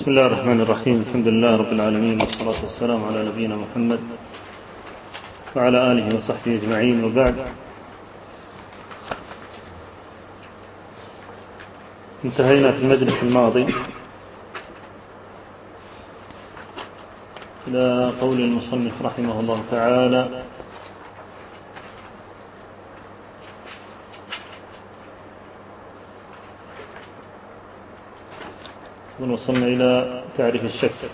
بسم الله الرحمن الرحيم. الحمد لله رب العالمين والصلاة والسلام على نبينا محمد وعلى آله وصحبه أجمعين. وبعد انتهينا في المجلس الماضي إلى قول المصنف رحمه الله تعالى وصلنا إلى تعريف الشك.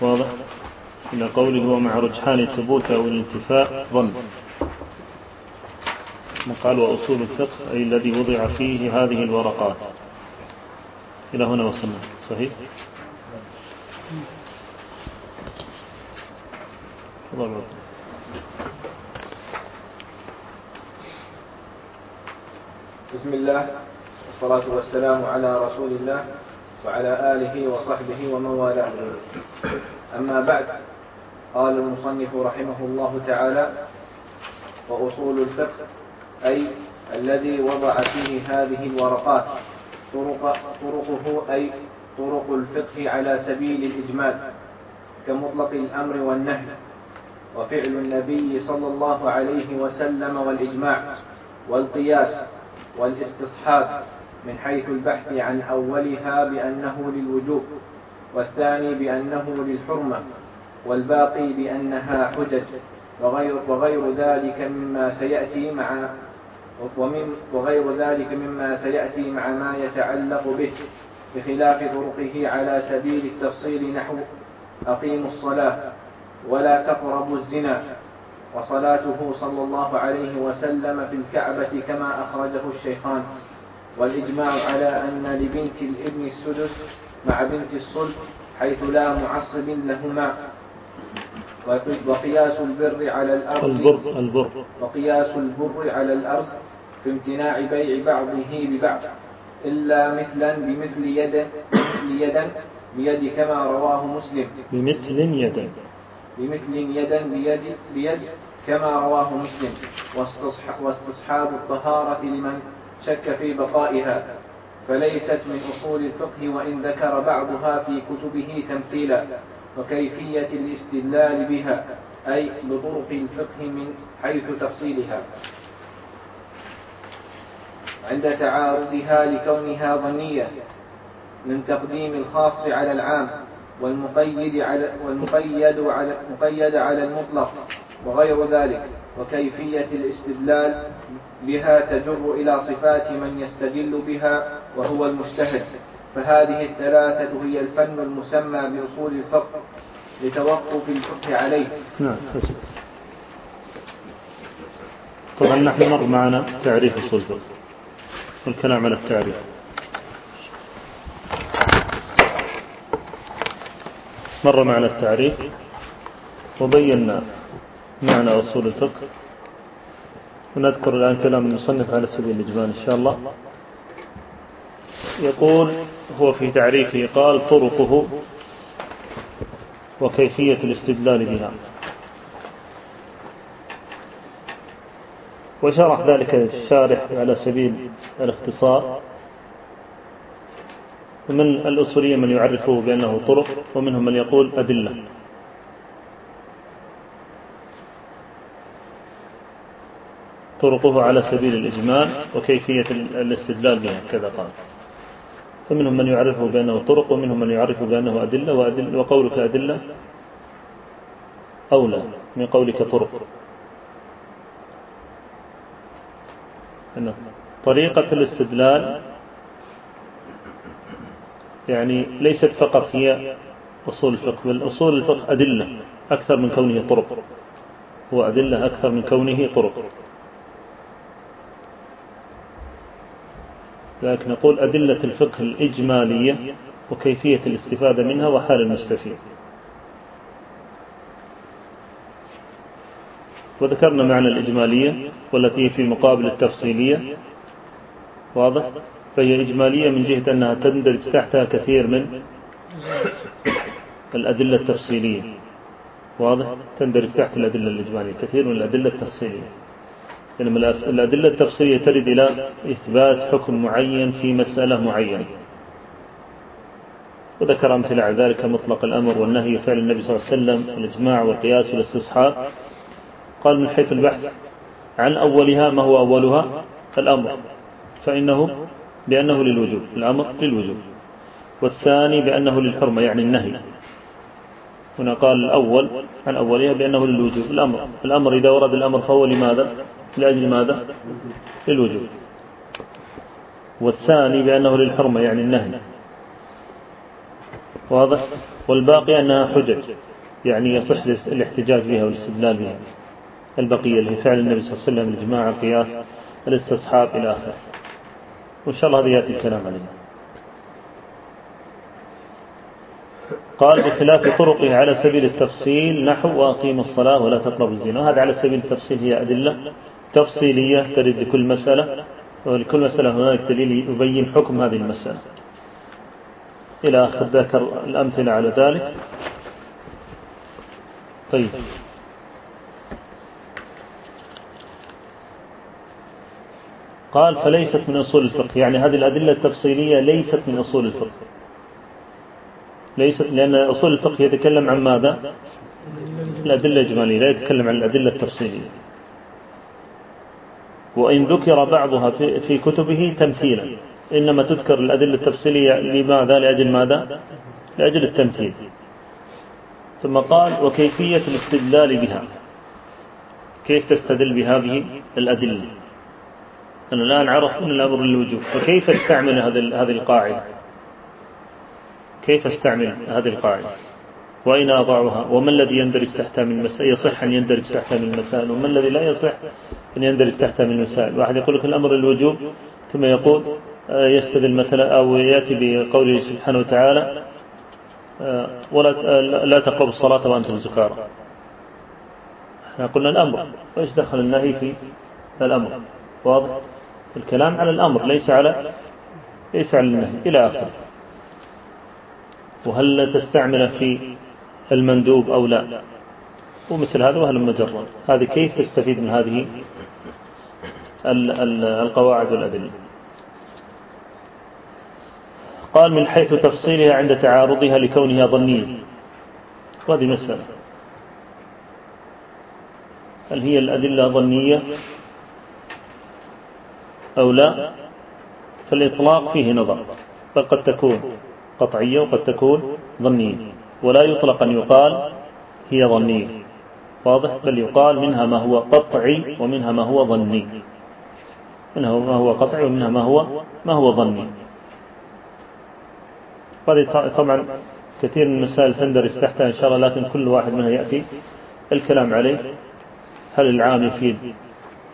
واضح؟ إلى قوله ومع رجحان الثبوت أو الانتفاء ظن. قال وأصول الفقه أي الذي وضع فيه هذه الورقات. إلى هنا وصلنا. صحيح؟ بسم الله. والصلاة والسلام على رسول الله وعلى آله وصحبه ومن والاه. أما بعد قال المصنف رحمه الله تعالى وأصول الفقه أي الذي وضع فيه هذه الورقات طرق طرقه أي طرق الفقه على سبيل الإجمال كمطلق الأمر والنهي وفعل النبي صلى الله عليه وسلم والإجماع والقياس والاستصحاب من حيث البحث عن أولها بأنه للوجوب والثاني بأنه للحرمة والباقي بأنها حجج وغير, وغير ذلك مما سيأتي مع ومن وغير ذلك مما سيأتي مع ما يتعلق به بخلاف طرقه على سبيل التفصيل نحو أقيموا الصلاة ولا تقربوا الزنا وصلاته صلى الله عليه وسلم في الكعبة كما أخرجه الشيخان. والإجماع على أن لبنت الابن السدس مع بنت الصلب حيث لا معصب لهما. وقياس البر على الأرض البر البر. وقياس البر على الأرض في امتناع بيع بعضه ببعض إلا مثلا بمثل يد بمثل يدا بيد كما رواه مسلم. بمثل يدا. بمثل يدا بيد بيد كما رواه مسلم. واستصحاب الطهارة لمن شك في بقائها فليست من أصول الفقه وإن ذكر بعضها في كتبه تمثيلا وكيفية الاستدلال بها أي بطرق الفقه من حيث تفصيلها. عند تعارضها لكونها ظنية من تقديم الخاص على العام والمقيد على والمقيد على المقيد على المطلق وغير ذلك وكيفية الاستدلال بها تجر إلى صفات من يستدل بها وهو المجتهد. فهذه الثلاثة هي الفن المسمى بأصول الفقه لتوقف الفقه عليه. نعم طبعا نحن مر معنا تعريف أصول الفقه والكلام على التعريف. مر معنا التعريف وبينا معنى أصول الفقه ونذكر الآن كلام المصنف على سبيل الإجمال إن شاء الله. يقول هو في تعريفه قال طرقه وكيفية الاستدلال بها. وشرح ذلك الشارح على سبيل الاختصار. ومن الأصولية من يعرفه بأنه طرق ومنهم من يقول أدلة. طرقه على سبيل الإجمال وكيفية الاستدلال بها كذا قال. فمنهم من يعرفه بأنه طرق ومنهم من يعرفه بأنه أدلة وأدل وقولك أدلة أولى من قولك طرق. أن طريقة الاستدلال يعني ليست فقط هي أصول الفقه بل أصول الفقه أدلة أكثر من كونه طرق. هو أدلة أكثر من كونه طرق. لكن نقول أدلة الفقه الإجمالية وكيفية الاستفادة منها وحال المستفيد. وذكرنا معنى الإجمالية والتي في مقابل التفصيلية. واضح؟ فهي إجمالية من جهة أنها تندرج تحتها كثير من الأدلة التفصيلية. واضح؟ تندرج تحت الأدلة الإجمالية كثير من الأدلة التفصيلية. يعني الأدلة التفصيلية ترد إلى إثبات حكم معين في مسألة معينة. وذكر أمثلة على ذلك مطلق الأمر والنهي وفعل النبي صلى الله عليه وسلم والإجماع والقياس والاستصحاب. قال من حيث البحث عن أولها ما هو أولها؟ الأمر. فإنه بأنه للوجوب الأمر للوجوب. والثاني بأنه للحرمة يعني النهي. هنا قال الأول عن أولها بأنه للوجوب الأمر. الأمر إذا ورد الأمر فهو لماذا؟ لأجل ماذا؟ للوجوب. والثاني بأنه للحرمة يعني النهي. واضح؟ والباقي أنها حجج يعني يصح الاحتجاج بها والاستدلال بها. البقية اللي هي فعل النبي صلى الله عليه وسلم الإجماع القياس الاستصحاب إلى آخره. وإن شاء الله هذا يأتي الكلام عليه. قال بخلاف طرقه على سبيل التفصيل نحو وأقيموا الصلاة ولا تقربوا الزنا. هذا على سبيل التفصيل هي أدلة تفصيلية ترد لكل مسألة ولكل مسألة هناك دليل يبين حكم هذه المسألة. إلى آخر ذكر الأمثلة على ذلك. طيب. قال فليست من أصول الفقه. يعني هذه الأدلة التفصيلية ليست من أصول الفقه. ليست لأن أصول الفقه يتكلم عن ماذا؟ الأدلة الإجمالية لا يتكلم عن الأدلة التفصيلية. وإن ذكر بعضها في, كتبه تمثيلا. إنما تذكر الأدلة التفصيلية لماذا؟ لأجل ماذا؟ لأجل التمثيل. ثم قال وكيفية الاستدلال بها. كيف تستدل بهذه الأدلة؟ أنا الآن عرفت من الأمر للوجوب. فكيف استعمل هذه القاعدة؟ كيف استعمل هذه القاعدة؟ وأين أضعها؟ وما الذي يندرج تحتها من المسائل يصح أن يندرج تحتها من المسائل وما الذي لا يصح أن يندرج تحتها من المسائل واحد يقول لك الأمر الوجوب ثم يقول آه، يستدل مثلا أو يأتي بقوله سبحانه وتعالى آه، ولا آه، لا تقربوا الصلاة وأنتم سكارى. إحنا قلنا الأمر. وإيش دخل النهي في الأمر؟ واضح؟ الكلام على الأمر ليس على ليس على النهي. إلى آخره. وهل تستعمله في المندوب أو لا. ومثل هذا وهل مجرد. هذه كيف تستفيد من هذه القواعد والأدلة؟ قال من حيث تفصيلها عند تعارضها لكونها ظنية. وهذه مسألة. هل هي الأدلة ظنية أو لا؟ فالإطلاق فيه نظر بل قد تكون قطعية وقد تكون ظنية. ولا يطلق أن يقال هي ظنية واضح؟ بل يقال منها ما هو قطعي ومنها ما هو ظني. منها ما هو قطعي ومنها ما هو ما هو ظني. هذه طبعا كثير من المسائل تندرج تحتها إن شاء الله لكن كل واحد منها يأتي الكلام عليه. هل العام يفيد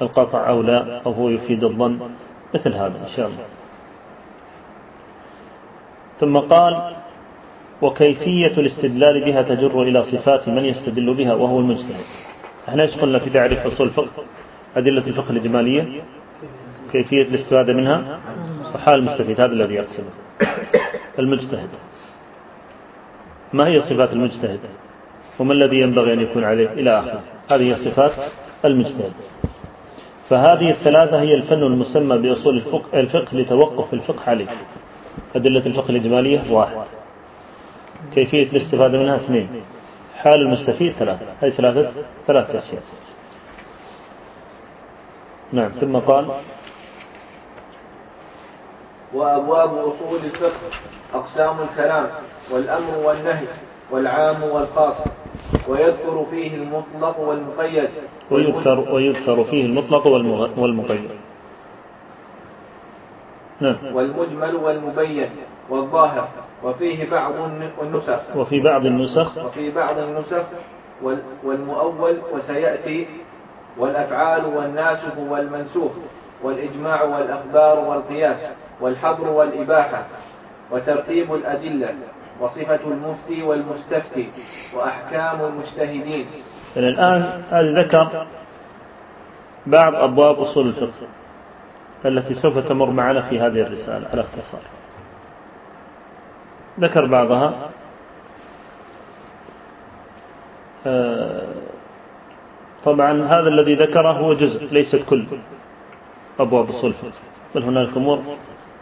القطع أو لا؟ أو هو يفيد الظن؟ مثل هذا إن شاء الله. ثم قال وكيفية الاستدلال بها تجر إلى صفات من يستدل بها وهو المجتهد. إحنا إيش قلنا في تعريف أصول الفقه أدلة الفقه الإجمالية كيفية الاستفادة منها صحاء المستفيد هذا الذي يقصده. المجتهد. ما هي صفات المجتهد؟ وما الذي ينبغي أن يكون عليه؟ إلى آخره. هذه صفات المجتهد. فهذه الثلاثة هي الفن المسمى بأصول الفقه, الفقه لتوقف الفقه عليه. أدلة الفقه الإجمالية واحد. كيفية الاستفادة منها اثنين. حال المستفيد ثلاثة. هذه ثلاثة ثلاثة أشياء. نعم ثم قال وأبواب أصول الفقه أقسام الكلام والأمر والنهي والعام والخاص. ويذكر فيه المطلق والمقيد. ويذكر, ويذكر فيه المطلق والمقيد. نعم. والمجمل والمبين. والظاهر وفيه بعض النسخ. وفي بعض النسخ. وفي بعض النسخ. والمؤول وسيأتي. والأفعال والناسخ والمنسوخ والإجماع والأخبار والقياس. والحظر والإباحة. وترتيب الأدلة. وصفة المفتي والمستفتي. وأحكام المجتهدين. الآن ذكر بعض أبواب أصول الفقه التي سوف تمر معنا في هذه الرسالة. على اختصار. ذكر بعضها. آه، طبعا هذا الذي ذكره هو جزء ليست كل أبواب الصلفة بل هناك أمور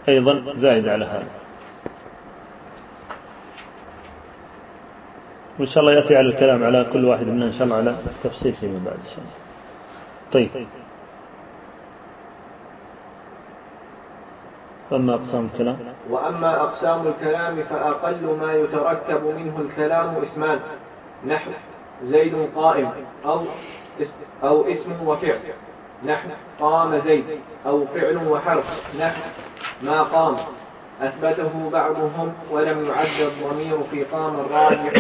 أيضا زائد على هذا. وإن شاء الله يأتي على الكلام على كل واحد منا إن شاء الله على تفصيل فيما بعد إن شاء الله. طيب. أما أقسام الكلام؟ وأما أقسام الكلام فأقل ما يتركب منه الكلام اسمان نحو زيد قائم أو أو اسم وفعل نحو قام زيد أو فعل وحرف نحو ما قام أثبته بعضهم ولم يعد الضمير في قام الراجع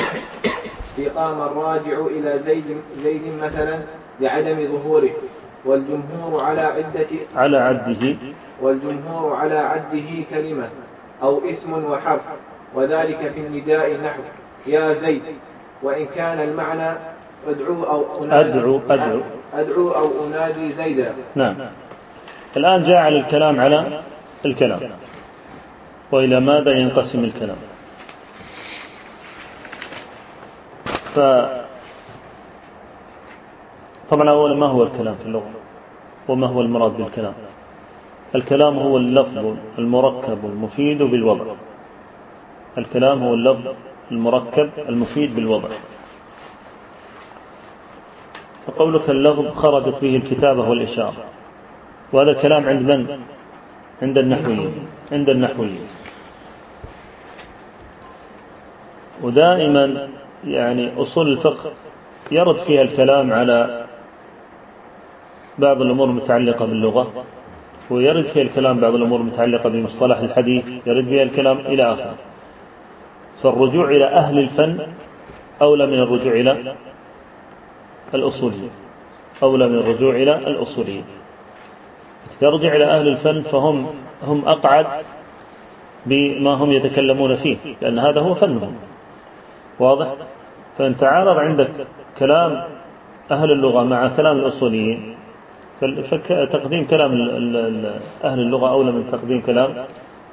في قام الراجع إلى زيد زيد مثلا لعدم ظهوره والجمهور على عدة على عده. والجمهور على عده كلمة أو اسم وحرف وذلك في النداء نحو يا زيد وإن كان المعنى أدعو أو أنادي. أدعو أدعو. أدعو أو أنادي زيدا. نعم. الآن جعل الكلام على الكلام. وإلى ماذا ينقسم الكلام؟ ف طبعا أولا ما هو الكلام في اللغة؟ وما هو المراد بالكلام؟ الكلام هو اللفظ المركب المفيد بالوضع. الكلام هو اللفظ المركب المفيد بالوضع. فقولك اللفظ خرجت به الكتابة والإشارة. وهذا الكلام عند من؟ عند النحويين. عند النحويين. ودائما يعني أصول الفقه يرد فيها الكلام على بعض الأمور المتعلقة باللغة. ويرد فيها الكلام بعض الأمور المتعلقة بمصطلح الحديث يرد فيها الكلام إلى آخره. فالرجوع إلى أهل الفن أولى من الرجوع إلى الأصوليين. أولى من الرجوع إلى الأصوليين. ترجع إلى أهل الفن فهم هم أقعد بما هم يتكلمون فيه لأن هذا هو فنهم. واضح؟ فإن تعارض عندك كلام أهل اللغة مع كلام الأصوليين فتقديم كلام أهل اللغة أولى من تقديم كلام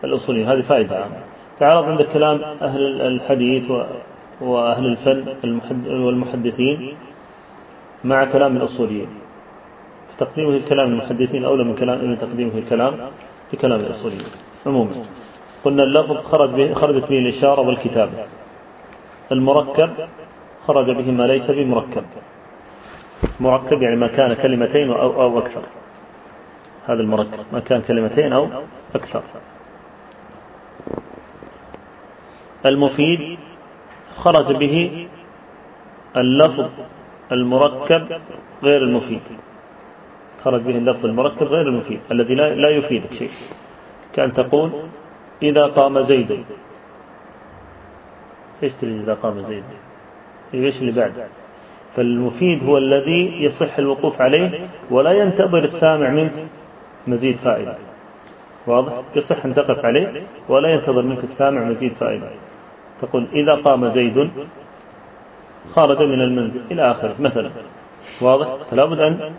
الأصوليين هذه فائدة. عامة تعارض عندك كلام أهل الحديث وأهل الفن والمحدثين مع كلام الأصوليين تقديمه الكلام المحدثين أولى من كلام من تقديمه الكلام في كلام الأصوليين عموما قلنا اللفظ خرج به خرجت به الإشارة والكتابة المركب خرج به ما ليس بمركب. مركب يعني ما كان كلمتين أو, أو أكثر. هذا المركب ما كان كلمتين أو أكثر. المفيد خرج به اللفظ المركب غير المفيد. خرج به اللفظ المركب غير المفيد الذي لا يفيدك شيء. كأن تقول إذا قام زيد. إيش تريد إذا قام زيد؟ إيش اللي بعد؟ فالمفيد هو الذي يصح الوقوف عليه ولا ينتظر السامع منك مزيد فائدة. واضح؟ يصح أن تقف عليه ولا ينتظر منك السامع مزيد فائدة. تقول إذا قام زيد خرج من المنزل إلى آخره مثلا. واضح؟ فلا بد أن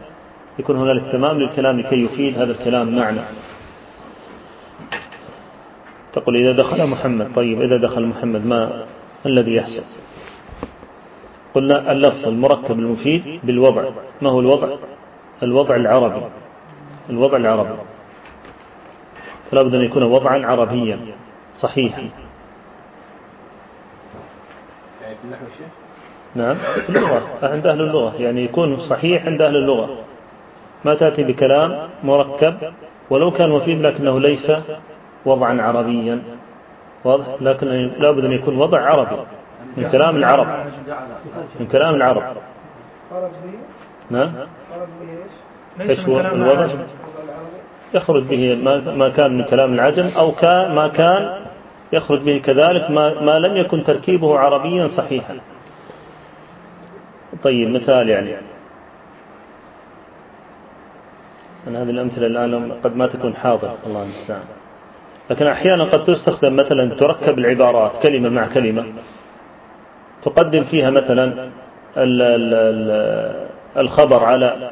يكون هنالك تمام للكلام لكي يفيد هذا الكلام معنى تقول إذا دخل محمد طيب إذا دخل محمد ما الذي يحصل؟ قلنا اللفظ المركب المفيد بالوضع. ما هو الوضع؟ الوضع العربي. الوضع العربي. فلا بد أن يكون وضعا عربيا. صحيحا. نعم. اللغة عند أهل اللغة. يعني يكون صحيح عند أهل اللغة. ما تأتي بكلام مركب ولو كان مفيد لكنه ليس وضعا عربيا. واضح؟ لكن لابد أن يكون وضع عربي. من كلام العرب. من كلام العرب. نعم إيش هو الوضع؟ يخرج به ما كان من كلام العجم أو كان ما كان يخرج به كذلك ما, ما لم يكن تركيبه عربيا صحيحا. طيب مثال يعني. أن هذه الأمثلة الآن قد ما تكون حاضر. الله المستعان. لكن أحيانا قد تستخدم مثلا تركب العبارات كلمة مع كلمة. تقدم فيها مثلا الخبر على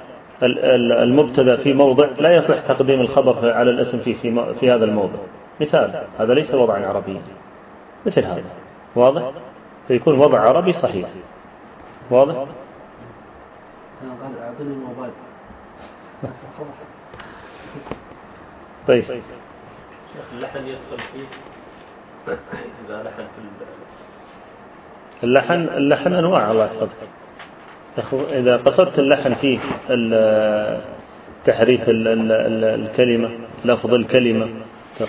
المبتدأ في موضع لا يصح تقديم الخبر على الاسم في في, هذا الموضع. مثال هذا ليس وضعا عربيا مثل هذا. واضح؟ فيكون وضع عربي صحيح. واضح؟ طيب. شيخ اللحن يدخل فيه. إذا لحن في اللحن اللحن أنواع الله يحفظك. إذا قصدت اللحن فيه تحريف الكلمة لفظ الكلمة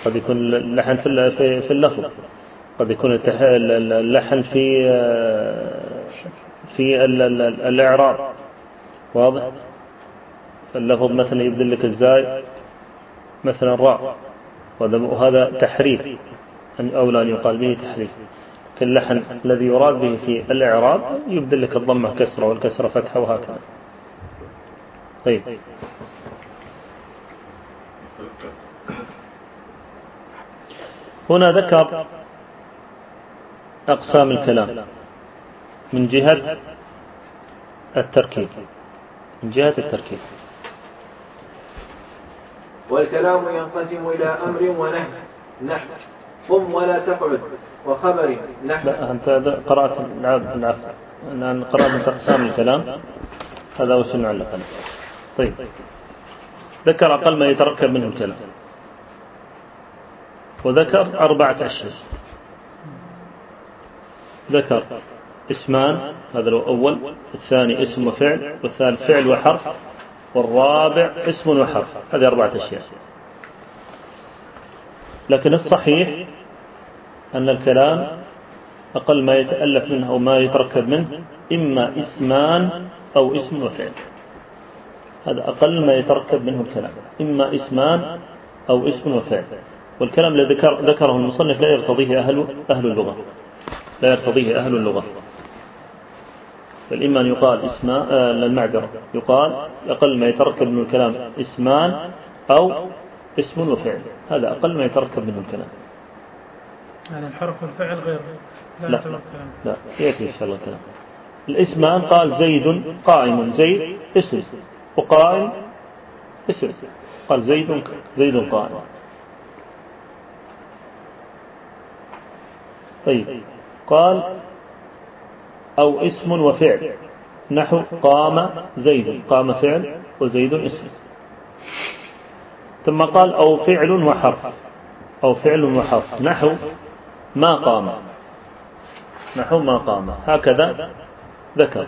قد يكون اللحن في اللفظ. قد يكون اللحن في في الإعراب. واضح؟ فاللفظ مثلا يبدل لك الزاي مثلا راء. وهذا تحريف أو لا يقال به تحريف. كاللحن الذي يراد به في الإعراب يبدل لك الضمة كسرة والكسرة فتحة وهكذا. طيب. هنا ذكر أقسام الكلام من جهة التركيب. من جهة التركيب. والكلام ينقسم إلى أمر ونهي. نحو. قم ولا تقعد وخبر نحو لا أنت قرأت العفو أنا قرأت أقسام الكلام. هذا هو سنة على طيب. ذكر أقل ما يتركب منه الكلام. وذكر أربعة أشياء. ذكر اسمان هذا الأول الثاني اسم وفعل. والثالث فعل وحرف. والرابع اسم وحرف. هذه أربعة أشياء. لكن الصحيح أن الكلام أقل ما يتألف منه أو ما يتركب منه إما إسمان أو اسم وفعل. هذا أقل ما يتركب منه الكلام. إما إسمان أو اسم وفعل. والكلام الذي ذكر ذكره المصنف لا يرتضيه أهل أهل اللغة. لا يرتضيه أهل اللغة. بل إما أن يقال اسماء آه المعذرة. يقال أقل ما يتركب من الكلام إسمان أو اسم وفعل. هذا أقل ما يتركب منه الكلام. يعني الحرف والفعل غير. لا لا, لا. يأتي إن شاء الله الكلام. الإسمان قال زيد قائم زيد اسم. وقائم اسم. قال زيد زيد قائم. طيب. قال أو اسم وفعل. نحو قام زيد. قام فعل وزيد اسم. ثم قال أو فعل وحرف. أو فعل وحرف. نحو ما قام. نحو ما قام. هكذا ذكر.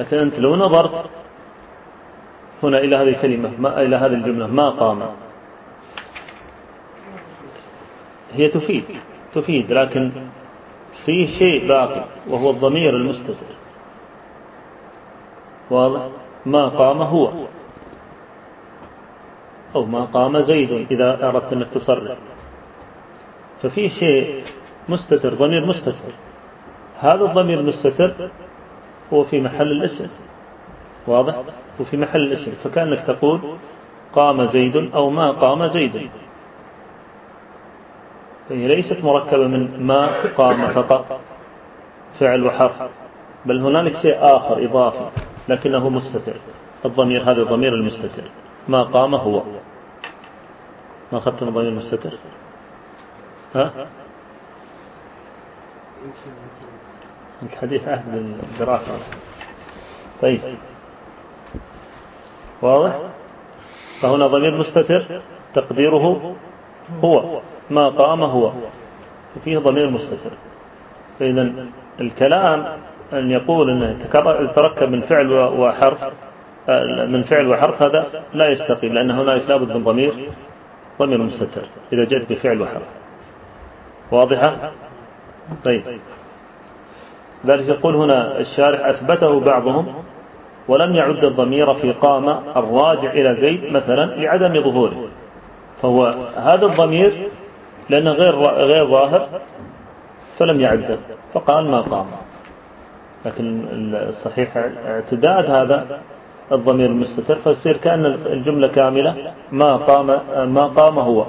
لكن أنت لو نظرت هنا إلى هذه الكلمة ما إلى هذه الجملة ما قام. هي تفيد تفيد لكن في شيء باقي وهو الضمير المستتر. واضح؟ ما قام هو. أو ما قام زيد إذا أردت أنك تصرف ففي شيء مستتر ضمير مستتر. هذا الضمير المستتر هو في محل الاسم. واضح؟ وفي محل الاسم. فكأنك تقول قام زيد أو ما قام زيد. فهي ليست مركبة من ما قام فقط فعل وحرف. بل هنالك شيء آخر إضافي لكنه مستتر. الضمير هذا الضمير المستتر. ما قام هو. ما أخذت الضمير المستتر؟ ها؟ الحديث عهد بالدراسة طيب. واضح؟ فهنا ضمير مستتر تقديره هو. ما قام هو. فيه ضمير مستتر. فإذا الكلام أن يقول أنه يتركب من فعل وحرف من فعل وحرف هذا لا يستقيم لأن هنا لابد من ضمير ضمير مستتر. إذا جاءت بفعل وحرف. واضحة؟ طيب. ذلك يقول هنا الشارح أثبته بعضهم ولم يعد الضمير في قام الراجع إلى زيد مثلا لعدم ظهوره. فهو هذا الضمير لأنه غير غير ظاهر فلم يعد فقال ما قام. لكن الصحيح اعتداد هذا الضمير المستتر فيصير كأن الجملة كاملة ما قام ما قام هو.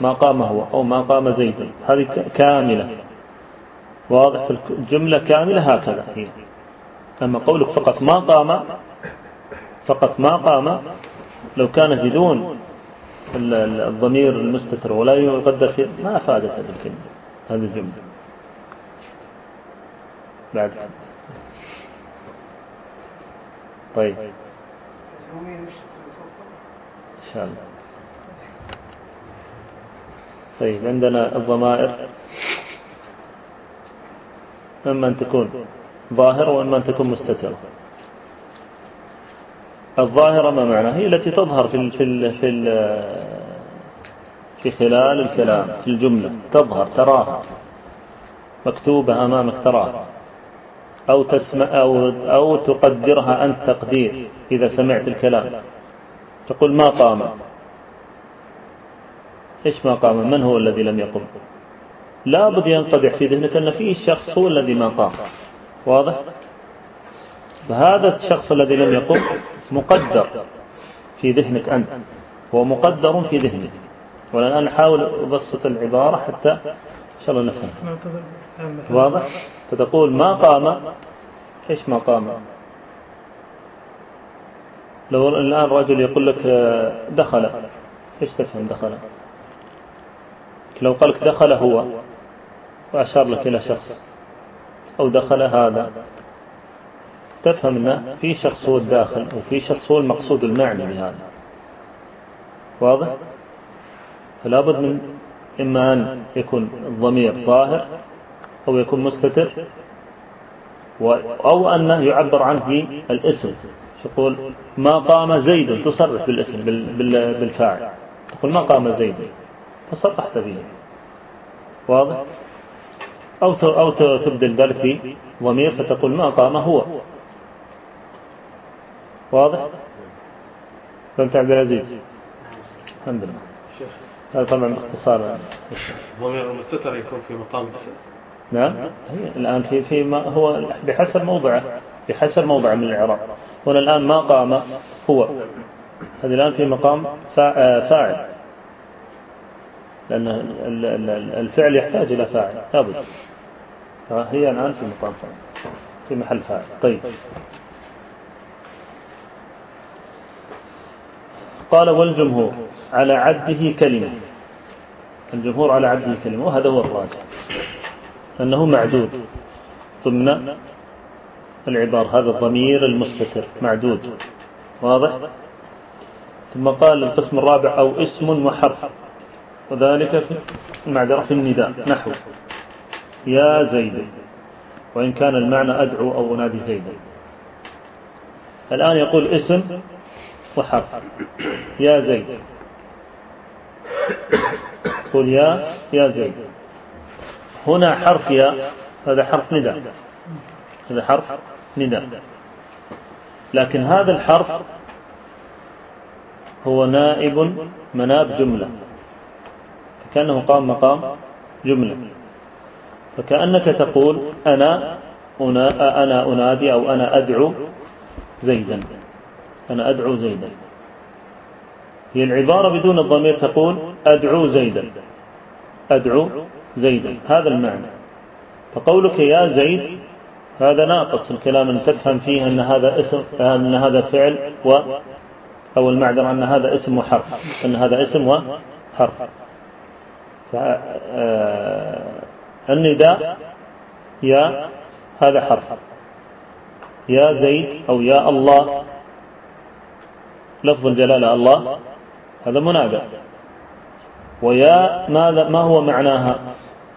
ما قام هو أو ما قام زيد. هذه كاملة. واضح في الجملة كاملة هكذا. هي أما قولك فقط ما قام فقط ما قام لو كان بدون الضمير المستتر ولا يقدر في ما أفادت هذه الكلمة هذه الجملة. بعد. طيب. إن شاء الله. طيب عندنا الضمائر. إما أن تكون؟ ظاهرة وإما أن تكون مستترة الظاهرة ما معناها هي التي تظهر في في في في خلال الكلام في الجملة. تظهر تراها. مكتوبة أمامك تراها. أو تسمع أو أو تقدرها أنت تقدير إذا سمعت الكلام. تقول ما قام؟ إيش ما قام من هو الذي لم يقم؟ لا بد في ذهنك أن فيه شخص هو الذي ما قام. واضح؟ فهذا الشخص الذي لم يقم مقدر في ذهنك أنت هو مقدر في ذهنك. والآن أحاول أبسط العبارة حتى إن شاء الله نفهم. واضح؟ فتقول ما قام؟ إيش ما قام؟ لو الآن رجل يقول لك دخل إيش تفهم دخل؟ لو قال لك دخل هو وأشار لك إلى شخص أو دخل هذا. تفهم أنه في شخص هو الداخل وفي شخص هو المقصود المعنى بهذا. واضح؟ فلا بد من إما أن يكون الضمير ظاهر أو يكون مستتر أو أنه يعبر عنه في الاسم تقول ما قام زيد تصرف بالاسم بالفاعل. تقول ما قام زيد. فصرحت به. واضح؟ أو أو تبدل ذلك في ضمير فتقول ما قام هو. واضح؟ فهمت عبد العزيز؟ الحمد لله. هذا طبعا باختصار. ضمير المستتر يكون في مقام الاسم نعم. الآن في في ما هو بحسب موضعه. بحسب موضع من الإعراب. هنا الآن ما قام هو. هذه الآن في مقام فاعل. لأن الفعل يحتاج إلى فاعل. لابد. هي الآن في مقام فاعل. في محل فاعل. طيب. قال والجمهور على عده كلمة. الجمهور على عده كلمة وهذا هو الراجح. أنه معدود. ضمن العبارة هذا الضمير المستتر معدود. واضح؟ ثم قال القسم الرابع أو اسم وحرف. وذلك في المعذرة في النداء. نحو. يا زيد. وإن كان المعنى أدعو أو أنادي زيدا الآن يقول اسم وحرف. يا زيد. قل يا يا زيد. هنا حرف يا هذا حرف نداء. هذا حرف نداء. لكن هذا الحرف هو نائب مناب جملة. كأنه قام مقام جملة. فكأنك تقول أنا أنا أنادي أو أنا أدعو زيدا. أنا أدعو زيدا. هي العبارة بدون الضمير تقول أدعو زيدا. أدعو زيدا. هذا المعنى. فقولك يا زيد هذا ناقص الكلام أن تفهم فيه أن هذا اسم أن هذا فعل و أو المعذرة أن هذا اسم وحرف أن هذا اسم وحرف. فالنداء يا هذا حرف. يا زيد أو يا الله. لفظ الجلالة الله هذا منادى. ويا ماذا ما هو معناها؟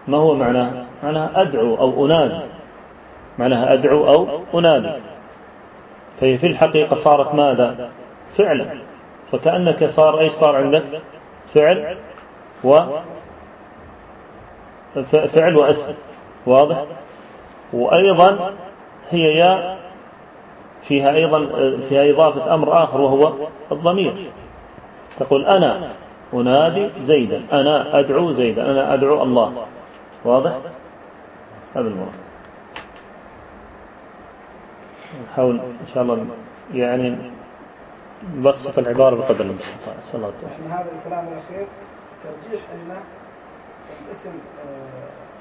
ما هو معناها؟ معناها أدعو أو أنادي. معناها أدعو أو أنادي. فهي في الحقيقة صارت ماذا؟ فعلا. فكأنك صار أيش صار عندك؟ فعل و فعل واسم واضح؟ وأيضا هي يا فيها أيضا فيها إضافة أمر آخر وهو الضمير. تقول أنا أنادي زيدا أنا أدعو زيدا أنا أدعو الله. واضح؟ هذا المراد. نحاول إن شاء الله يعني نبسط العبارة بقدر المستطاع. صلى الله عليه وسلم. هذا الكلام الأخير ترجيح الاسم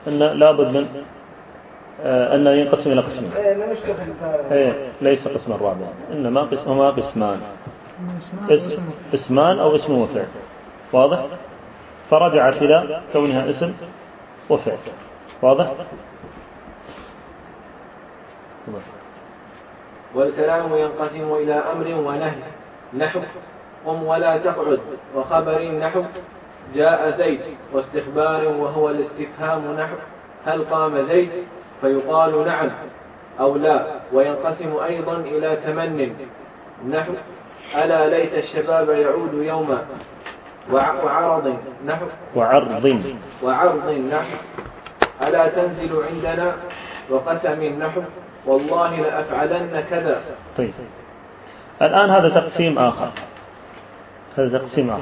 أن لابد من آه، أن ينقسم إلى قسمين. إيه إيه ليس قسما رابعا إنما قسمهما قسمان. اسمان أو اسم وفعل واضح؟ فرجعت إلى كونها اسم وفعل واضح؟ والكلام ينقسم إلى أمر ونهي. نحو قم ولا تقعد. وخبر نحو. جاء زيد واستخبار وهو الاستفهام نحو هل قام زيد؟ فيقال نعم أو لا وينقسم أيضا إلى تمن نحو ألا ليت الشباب يعود يوما وع- وعرض نحو وعرض. وعرض نحو ألا تنزل عندنا وقسم نحو والله لأفعلن كذا. طيب. الآن هذا تقسيم آخر. هذا تقسيم آخر.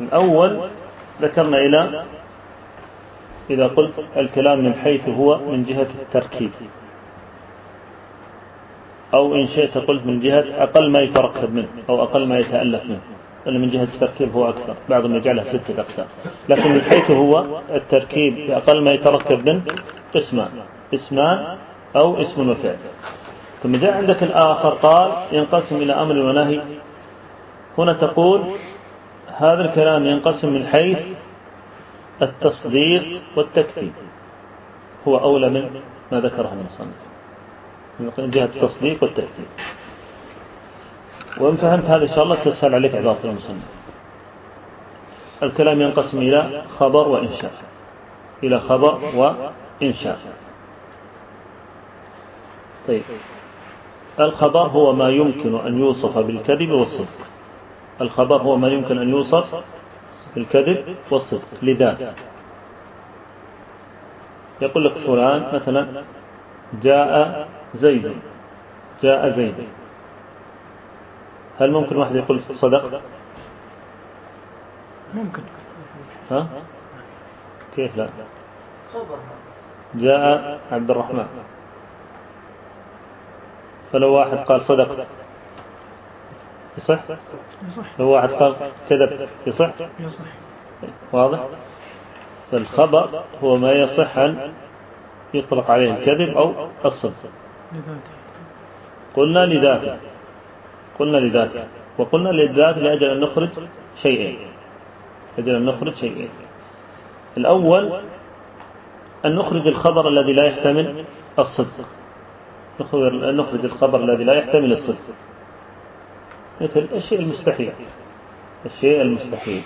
الأول ذكرنا إلى إذا قلت الكلام من حيث هو من جهة التركيب. أو إن شئت قلت من جهة أقل ما يتركب منه أو أقل ما يتألف منه. لأن من جهة التركيب هو أكثر بعضهم يجعلها ستة أقسام. لكن من حيث هو التركيب بأقل ما يتركب منه قسمان اسمان أو اسم وفعل. ثم جاء عندك الآخر قال ينقسم إلى أمر ونهي. هنا تقول هذا الكلام ينقسم من حيث التصديق والتكذيب هو أولى من ما ذكره المصنف من جهة التصديق والتكذيب وإن فهمت هذا إن شاء الله تسهل عليك عبارة المصنف. الكلام ينقسم إلى خبر وإنشاء. إلى خبر وإنشاء. طيب. الخبر هو ما يمكن أن يوصف بالكذب والصدق. الخبر هو ما يمكن أن يوصف بالكذب والصدق لذاته. يقول لك فلان مثلا جاء زيد. جاء زيد. هل ممكن واحد يقول صدق؟ ممكن. ها؟ كيف لا؟ جاء عبد الرحمن. فلو واحد قال صدق يصح؟ يصح. لو واحد قال كذب يصح؟ يصح. واضح؟ فالخبر هو ما يصح أن يطلق عليه الكذب أو الصدق. قلنا لذاته. قلنا لذاته. وقلنا لذاته لأجل أن نخرج شيئين. لأجل أن نخرج شيئين. الأول أن نخرج الخبر الذي لا يحتمل الصدق. نخرج الخبر الذي لا يحتمل الصدق. مثل الشيء المستحيل. الشيء المستحيل.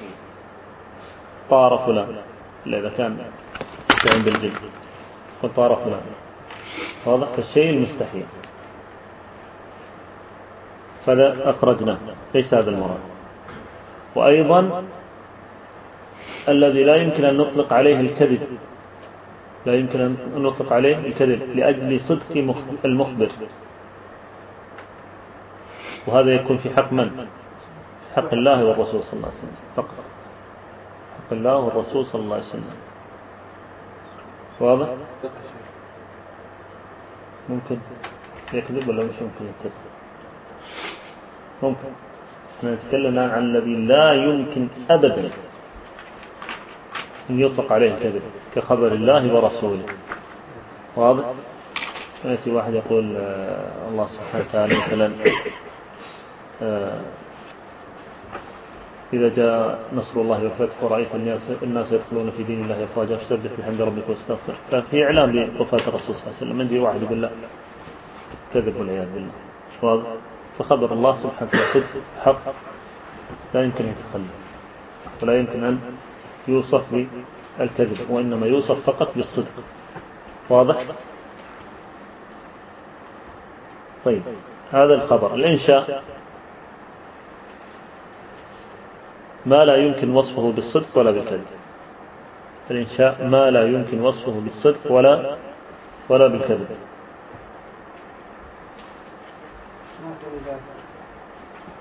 طار فلان. إذا كان عند الجد قل طار فلان. واضح الشيء المستحيل. فهذا أخرجناه. ليس هذا المراد. وأيضا الذي لا يمكن أن نطلق عليه الكذب. لا يمكن أن نطلق عليه الكذب لأجل صدق مخ- المخبر. وهذا يكون في حق من؟ في حق الله والرسول صلى الله عليه وسلم. فقط. حق الله والرسول صلى الله عليه وسلم. واضح؟ ممكن. يكذب ولا مش ممكن يكذب؟ ممكن. إحنا نتكلم عن الذي لا يمكن أبدا أن يطلق عليه الكذب كخبر الله ورسوله. واضح؟ يأتي واحد يقول آه، الله سبحانه وتعالى مثلا إذا جاء نصر الله والفتح ورأيت الناس الناس يدخلون في دين الله أفواجا فسبح بحمد ربك واستغفر. ففي إعلام لوفاة الرسول صلى الله عليه وسلم. عندي واحد يقول لا كذب والعياذ بالله. واضح فخبر الله سبحانه وتعالى صدق حق لا يمكن أن يتخلف ولا يمكن أن يوصف بالكذب وإنما يوصف فقط بالصدق. واضح؟ طيب هذا الخبر. الإنشاء ما لا يمكن وصفه بالصدق ولا بالكذب. الإنشاء ما لا يمكن وصفه بالصدق ولا ولا بالكذب.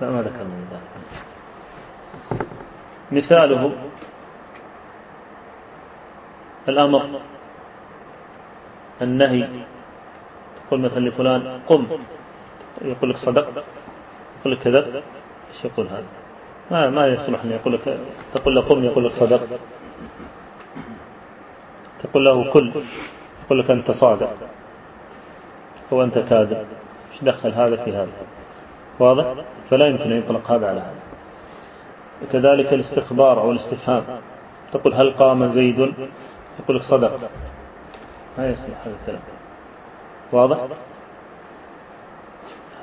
لا ما ذكرنا من ذلك. مثاله الأمر النهي. تقول مثلا لفلان قم. يقول لك صدق يقول لك كذب إيش يقول هذا؟ ما ما يصلح ان يقول لك تقول له قم يقول لك صدق. تقول له كل. يقول لك أنت صادق. هو أنت كاذب. إيش دخل هذا في هذا؟ واضح؟ فلا يمكن أن يطلق هذا على هذا. كذلك الاستخبار أو الاستفهام. تقول هل قام زيد؟ يقول لك صدق. ما يصلح هذا الكلام. واضح؟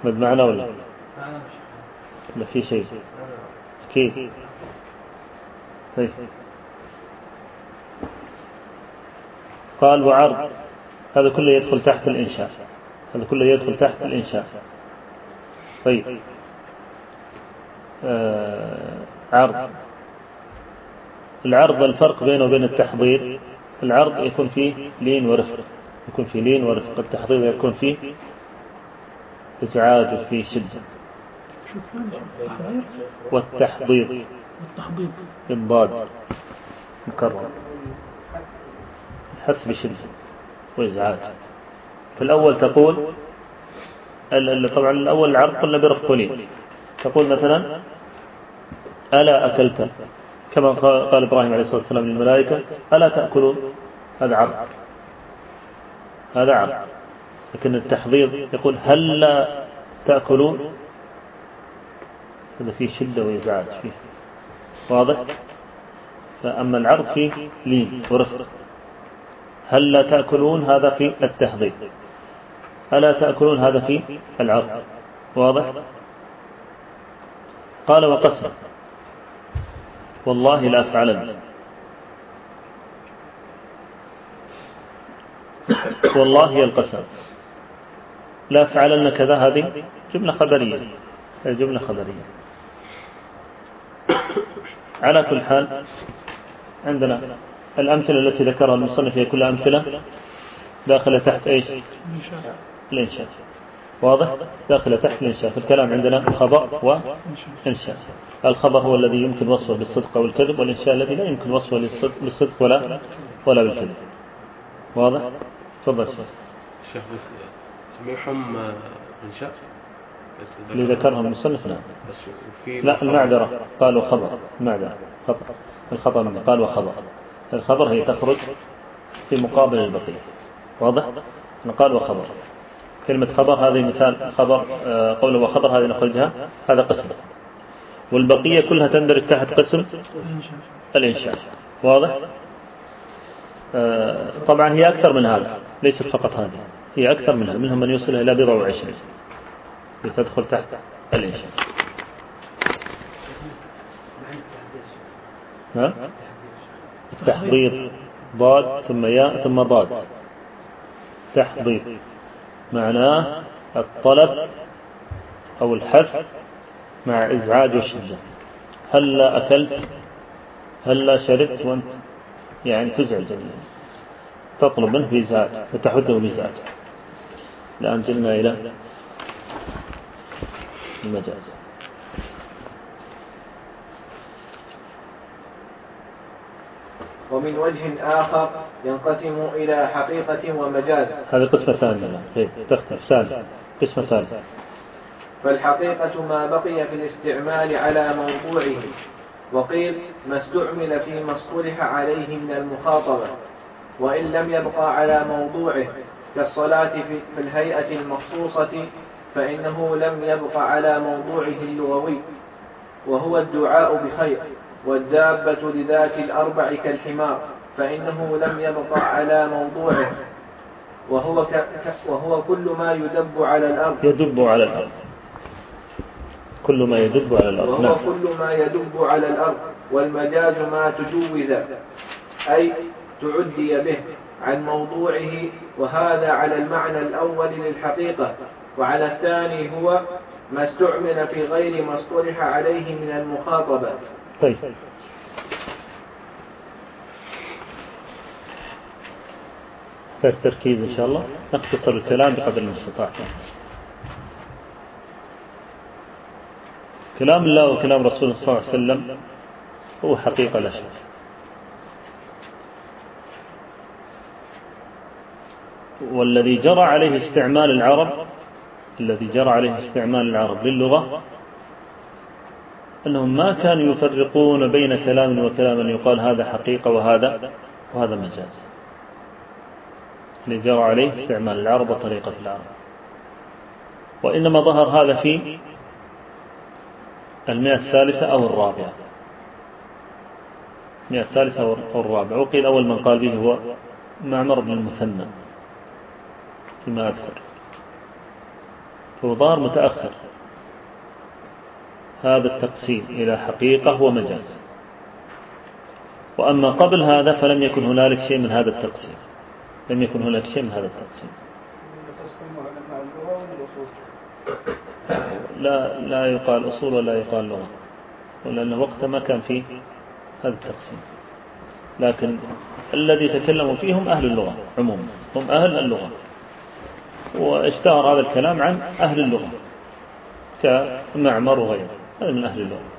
أحمد معنا ولا؟ ولا في شيء. أكيد طيب. قال وعرض. هذا كله يدخل تحت الإنشاء. هذا كله يدخل تحت الإنشاء. طيب. آه عرض. العرض الفرق بينه وبين التحضير. العرض يكون فيه لين ورفق. يكون فيه لين ورفق. التحضير يكون فيه إزعاج وفيه شدة. والتحضير والتحضير بالضاد مكرر. الحث بشدة وإزعاج في الأول تقول طبعا الأول العرض قلنا برفق ولين تقول مثلا ألا أكلت؟ كما قال إبراهيم عليه الصلاة والسلام للملائكة ألا تأكلون؟ هذا عرض هذا عرض لكن التحضير يقول هل لا تأكلون؟ هذا فيه شدة وإزعاج فيه. واضح؟ فأما العرض فيه لين ورفق. هل لا تأكلون؟ هذا في التحضير. ألا تأكلون؟ هذا في العرض. واضح؟ قال وقسم. والله لا أفعلن والله هي القسم. لا أفعلن كذا هذه جملة خبرية. جملة خبرية. على كل حال عندنا الأمثلة التي ذكرها المصنف هي كلها أمثلة داخلة تحت إيش؟ إنشاء الإنشاء واضح؟ داخلة تحت الإنشاء في الكلام عندنا خبر وإنشاء الخبر هو الذي يمكن وصفه بالصدق أو الكذب والإنشاء الذي لا يمكن وصفه بالصدق ولا ولا بالكذب. واضح؟ تفضل شيخ. الشيخ بس سميهم آه، إنشاء بس اللي ذكرها المصنف نعم. لا المعذرة. قالوا خبر. المعذرة خبر. الخطأ منه قال وخبر الخبر هي تخرج في مقابل البقية. واضح؟ قال وخبر كلمة خبر هذه مثال خبر آه، قوله وخبر هذه نخرجها. هذا قسم. والبقية كلها تندرج تحت قسم إنشاء الإنشاء. واضح؟ آه، طبعا هي أكثر من هذا. ليست فقط هذه. هي أكثر منها منهم من يوصلها إلى بضع وعشرين. لتدخل تحت الإنشاء. ها؟ التحضير ضاد ثم ياء ثم ضاد. تحضير. معناه الطلب أو الحث مع إزعاج وشدة هلا أكلت هلا شربت وأنت يعني تزعج تطلب منه بإزعاج فتحثه بإزعاج. الآن جئنا إلى المجاز. ومن وجه آخر ينقسم إلى حقيقة ومجاز. هذه قسمة ثانية طيب تختلف. ثالث قسمة ثالثة فالحقيقة ما بقي في الاستعمال على موضوعه. وقيل ما استعمل فيما اصطلح عليه من المخاطبة. وإن لم يبقى على موضوعه كالصلاة في في الهيئة المخصوصة فإنه لم يبق على موضوعه اللغوي وهو الدعاء بخير والدابة لذات الأربع كالحمار فإنه لم يبق على موضوعه وهو, ك... وهو كل ما يدب على الأرض. يدب على الأرض. كل ما يدب على الأرض. وهو نعم. كل ما يدب على الأرض والمجاز ما تجوز أي تعدي به عن موضوعه وهذا على المعنى الأول للحقيقة. وعلى الثاني هو ما استعمل في غير ما اصطلح عليه من المخاطبة. طيب. أساس تركيز إن شاء الله. نختصر الكلام بقدر المستطاع. كلام الله وكلام رسوله صلى الله عليه وسلم هو حقيقة لا شك. والذي جرى عليه استعمال العرب الذي جرى عليه استعمال العرب للغة أنهم ما كانوا يفرقون بين كلام وكلام يقال هذا حقيقة وهذا وهذا مجاز. اللي جرى عليه استعمال العرب وطريقة العرب. وإنما ظهر هذا في المئة الثالثة أو الرابعة. المئة الثالثة أو الرابعة. وقيل أول من قال به هو معمر بن المثنى فيما أذكر. ظهر متأخر. هذا التقسيم إلى حقيقة ومجاز. وأما قبل هذا فلم يكن هنالك شيء من هذا التقسيم. لم يكن هناك شيء من هذا التقسيم. لا لا يقال أصول ولا يقال لغة. ولأن وقتها ما كان فيه هذا التقسيم. لكن الذي تكلموا فيهم أهل اللغة عموما. هم أهل اللغة. واشتهر هذا الكلام عن أهل اللغة كمعمر وغيره هذا من أهل اللغة.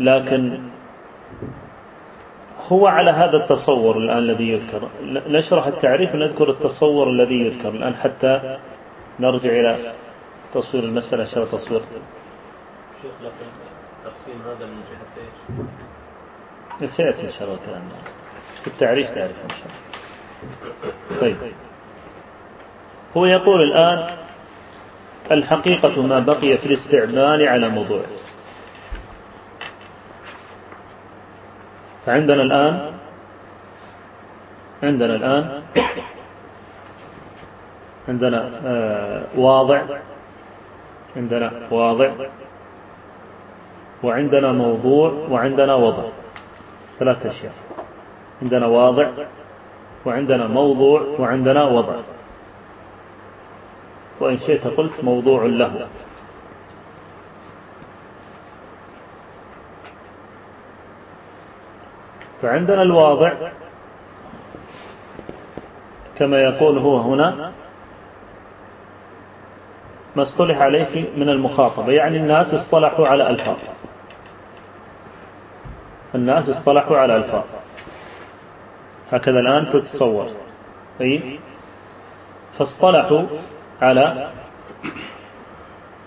لكن هو على هذا التصور الآن الذي يذكر. نشرح التعريف ونذكر التصور الذي يذكر الآن حتى نرجع إلى تصوير المسألة شر تصوير. شيخ لكن تقسيم هذا من جهة إيش؟ سيأتي إن شاء الله الكلام. في التعريف تعرف إن شاء الله. طيب. هو يقول الآن الحقيقة ما بقي في الاستعمال على موضوع. فعندنا الآن عندنا الآن عندنا آه، واضع عندنا واضع وعندنا موضوع وعندنا وضع. ثلاث أشياء. عندنا واضع وعندنا موضوع وعندنا وضع. وإن شئت قلت موضوع له. فعندنا الواضع كما يقول هو هنا ما اصطلح عليه من المخاطبة يعني الناس اصطلحوا على ألفاظ. الناس اصطلحوا على ألفاظ. هكذا الآن تتصور. أي فاصطلحوا على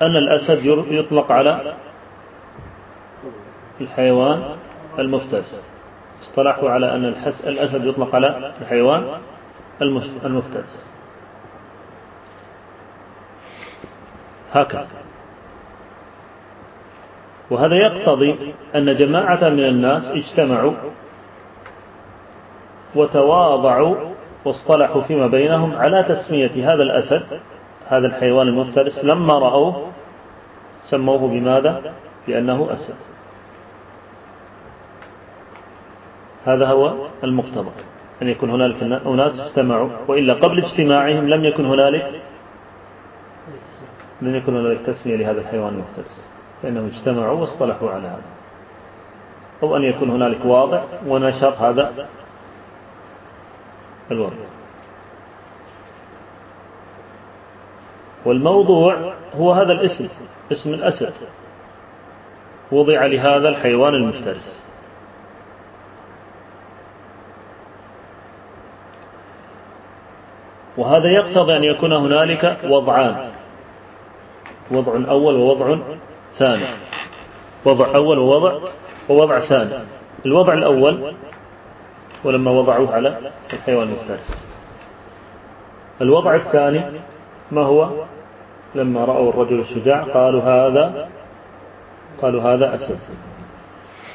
أن الأسد يطلق على الحيوان المفترس. اصطلحوا على أن الأسد يطلق على الحيوان المفترس. هكذا. وهذا يقتضي أن جماعة من الناس اجتمعوا وتواضعوا واصطلحوا فيما بينهم على تسمية هذا الأسد هذا الحيوان المفترس لما رأوه سموه بماذا؟ بأنه أسد هذا هو المقتضى أن يكون هنالك أناس اجتمعوا وإلا قبل اجتماعهم لم يكن هنالك لم يكن هنالك تسمية لهذا الحيوان المفترس فإنهم اجتمعوا واصطلحوا على هذا أو أن يكون هنالك واضع ونشر هذا الوضع. والموضوع هو هذا الاسم اسم الأسد. وضع لهذا الحيوان المفترس. وهذا يقتضي أن يكون هنالك وضعان. وضع أول ووضع ثاني. وضع أول ووضع ووضع ثاني. الوضع الأول ولما وضعوه على الحيوان المفترس الوضع الثاني ما هو؟ لما رأوا الرجل الشجاع قالوا هذا قالوا هذا أسد.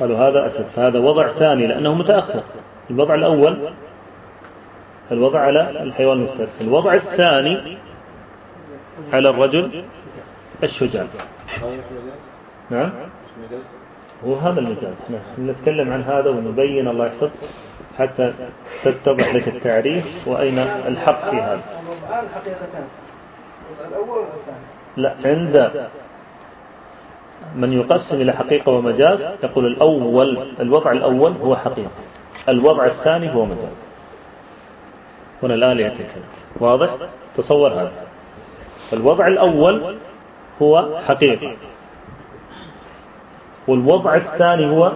قالوا هذا أسد. فهذا وضع ثاني لأنه متأخر. الوضع الأول الوضع على الحيوان المفترس الوضع الثاني على الرجل الشجاع. نعم. هو هذا المجاز إحنا نتكلم عن هذا ونبين الله يحفظ حتى تتضح لك التعريف وأين الحق في هذا. لا عند من يقسم إلى حقيقة ومجاز يقول الأول الوضع الأول هو حقيقة الوضع الثاني هو مجاز. هنا الآن يتكلم واضح؟ تصور هذا. الوضع الأول هو حقيقة. والوضع الثاني هو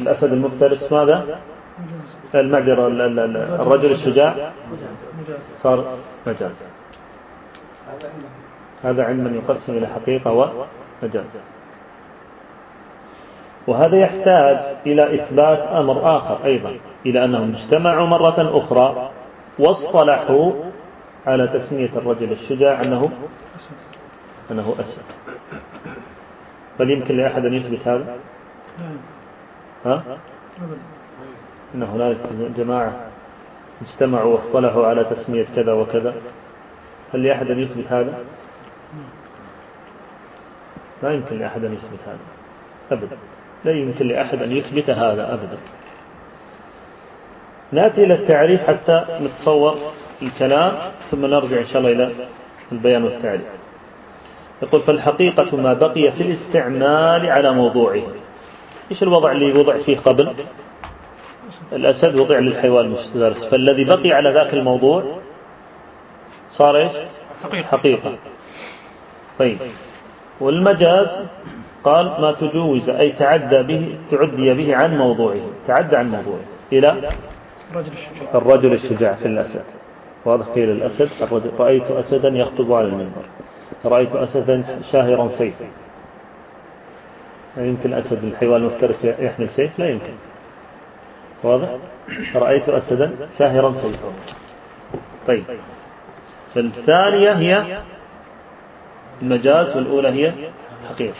الأسد المفترس ماذا؟ المعذرة الرجل الشجاع؟ صار مجاز. هذا علم من يقسم إلى حقيقة ومجاز. وهذا يحتاج إلى إثبات أمر آخر أيضا إلى أنهم اجتمعوا مرة أخرى واصطلحوا على تسمية الرجل الشجاع أنه أنه أسد. بل يمكن لأحد أن يثبت هذا؟ ها؟ أن هناك جماعة اجتمعوا واصطلحوا على تسمية كذا وكذا. هل لأحد أن يثبت هذا؟ لا يمكن لأحد أن يثبت هذا. أبدا. لا يمكن لأحد أن يثبت هذا أبدا. نأتي إلى التعريف حتى نتصور الكلام ثم نرجع إن شاء الله إلى البيان والتعريف. يقول فالحقيقة ما بقي في الاستعمال على موضوعه. إيش الوضع اللي وضع فيه قبل؟ الأسد وضع للحيوان المفترس فالذي بقي على ذاك الموضوع صار إيش؟ حقيقة. طيب. والمجاز قال ما تجوز أي تعدى به تعدي به عن موضوعه. تعدى عن موضوعه. إلى الرجل الشجاع في الأسد. واضح قيل الأسد رأيت أسدا يخطب على المنبر. رأيت أسدا شاهرا سيفا. يمكن أسد الحيوان المفترس يحمل سيف لا يمكن. واضح؟ رأيت أسدا شاهرا سيفا طيب. فالثانية هي المجاز والأولى هي حقيقة.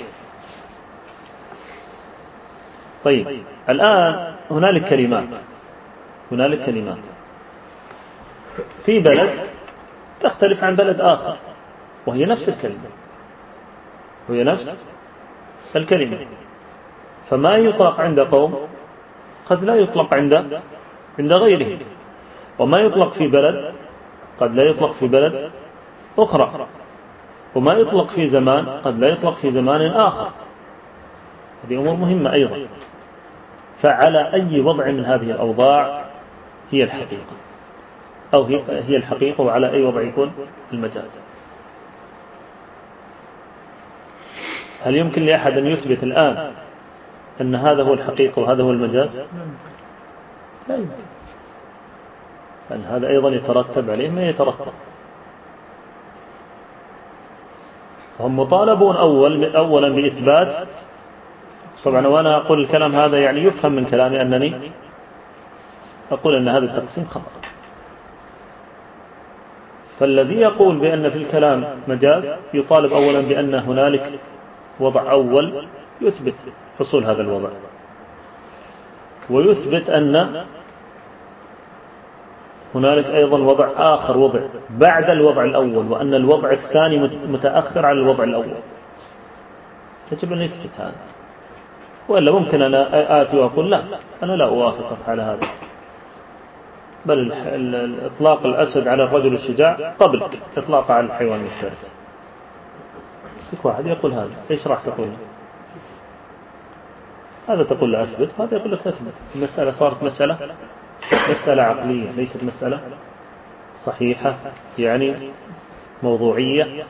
طيب. الآن هنالك كلمات. هنالك كلمات. في بلد تختلف عن بلد آخر وهي نفس الكلمة. وهي نفس الكلمة. فما يطلق عند قوم قد لا يطلق عند عند غيرهم. وما يطلق في بلد قد لا يطلق في بلد أخرى. وما يطلق في زمان قد لا يطلق في زمان آخر. هذه أمور مهمة أيضا. فعلى أي وضع من هذه الأوضاع هي الحقيقة. أو هي الحقيقة وعلى أي وضع يكون المجاز. هل يمكن لأحد أن يثبت الآن أن هذا هو الحقيقة وهذا هو المجاز؟ لا يمكن لأن هذا أيضا يترتب عليه ما يترتب. هم مطالبون أول أولا بإثبات. طبعا وأنا أقول الكلام هذا يعني يفهم من كلامي أنني أقول أن هذا التقسيم خطأ. فالذي يقول بأن في الكلام مجاز يطالب أولا بأن هنالك وضع أول يثبت حصول هذا الوضع. ويثبت أن هنالك أيضا وضع آخر وضع بعد الوضع الأول وأن الوضع الثاني متأخر على الوضع الأول. يجب أن يثبت هذا. وإلا ممكن أنا آتي وأقول لا أنا لا أوافقك على هذا. بل إطلاق الأسد على الرجل الشجاع قبل إطلاقه على الحيوان المفترس فيك واحد يقول هذا. إيش راح تقول؟ هذا تقول له أثبت هذا يقول لك أثبت. المسألة صارت مسألة مسألة عقلية ليست مسألة صحيحة يعني موضوعية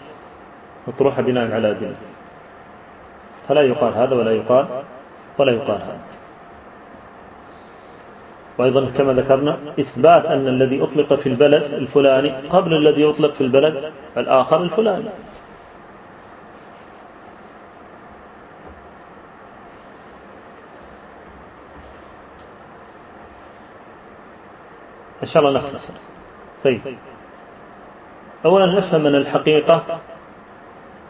مطروحة بناء على أدلة فلا يقال هذا ولا يقال ولا يقال هذا. وأيضا كما ذكرنا إثبات أن الذي أطلق في البلد الفلاني قبل الذي يطلق في البلد الآخر الفلاني. إن شاء الله نختصر طيب. أولا نفهم أن الحقيقة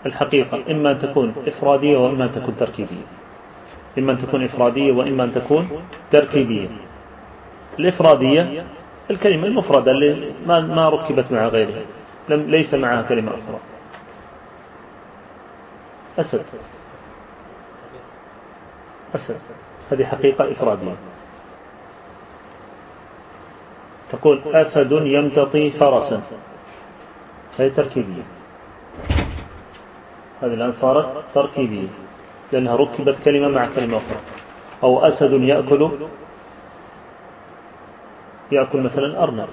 الحقيقة إما أن تكون إفرادية وإما أن تكون تركيبية. إما أن تكون إفرادية وإما أن تكون تركيبية. الإفرادية الكلمة المفردة اللي ما ما ركبت مع غيرها. لم ليس معها كلمة أخرى. أسد. أسد. هذه حقيقة إفرادية. تقول أسد يمتطي فرسا هذه تركيبية. هذه الآن صارت تركيبية لأنها ركبت كلمة مع كلمة أخرى. أو أسد يأكل يأكل مثلا أرنب.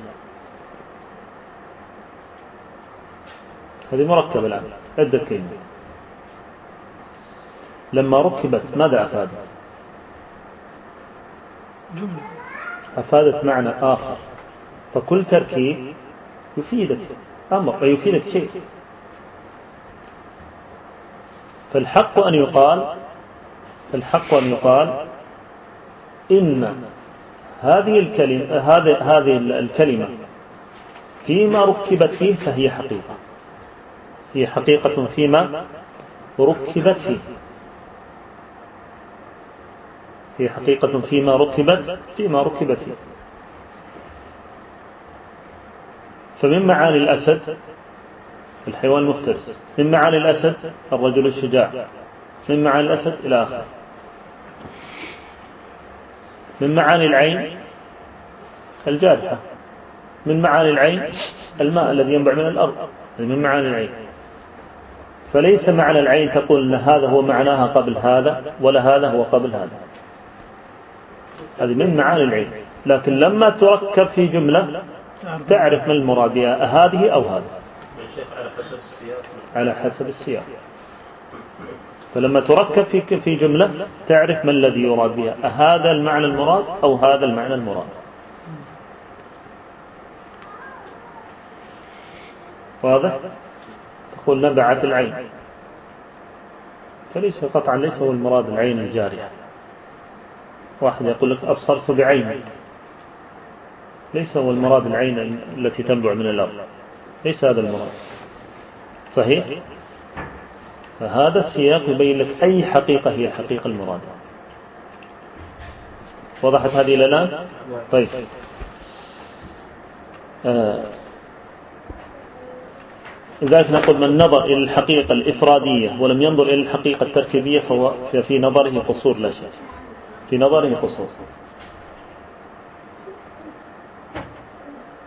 هذه مركبة الآن عدة كلمة. لما ركبت ماذا أفادت؟ أفادت معنى آخر. فكل تركيب يفيدك. أمر ويفيدك شيء. فالحق أن يقال الحق أن يقال إن هذه الكلمة هذه الكلمة فيما ركبت فيه فهي حقيقة. هي حقيقة فيما ركبت فيه. هي حقيقة فيما ركبت فيما ركبت فيه. فمن معاني الأسد الحيوان المفترس. من معاني الأسد الرجل الشجاع. من معاني الأسد إلى آخره من معاني العين الجارحة. من معاني العين الماء الذي ينبع من الأرض. من معاني العين. فليس معنى العين تقول أن هذا هو معناها قبل هذا ولا هذا هو قبل هذا. هذه من معاني العين. لكن لما تركب في جملة تعرف ما المراد بها هذه أو شيخ على حسب السياق. على حسب السياق. فلما تركب في في جملة تعرف ما الذي يراد بها. هذا المعنى المراد أو هذا المعنى المراد؟ واضح؟ تقول نبعت العين. فليس قطعا ليس هو المراد العين الجارية. واحد يقول لك أبصرت بعيني. ليس هو المراد العين التي تنبع من الأرض. ليس هذا المراد. صحيح؟ فهذا السياق يبين لك أي حقيقة هي الحقيقة المرادة. وضحت هذه إلى الآن؟ طيب. آه. لذلك نقول من نظر إلى الحقيقة الإفرادية ولم ينظر إلى الحقيقة التركيبية فهو في نظره قصور لا شك. في نظره قصور.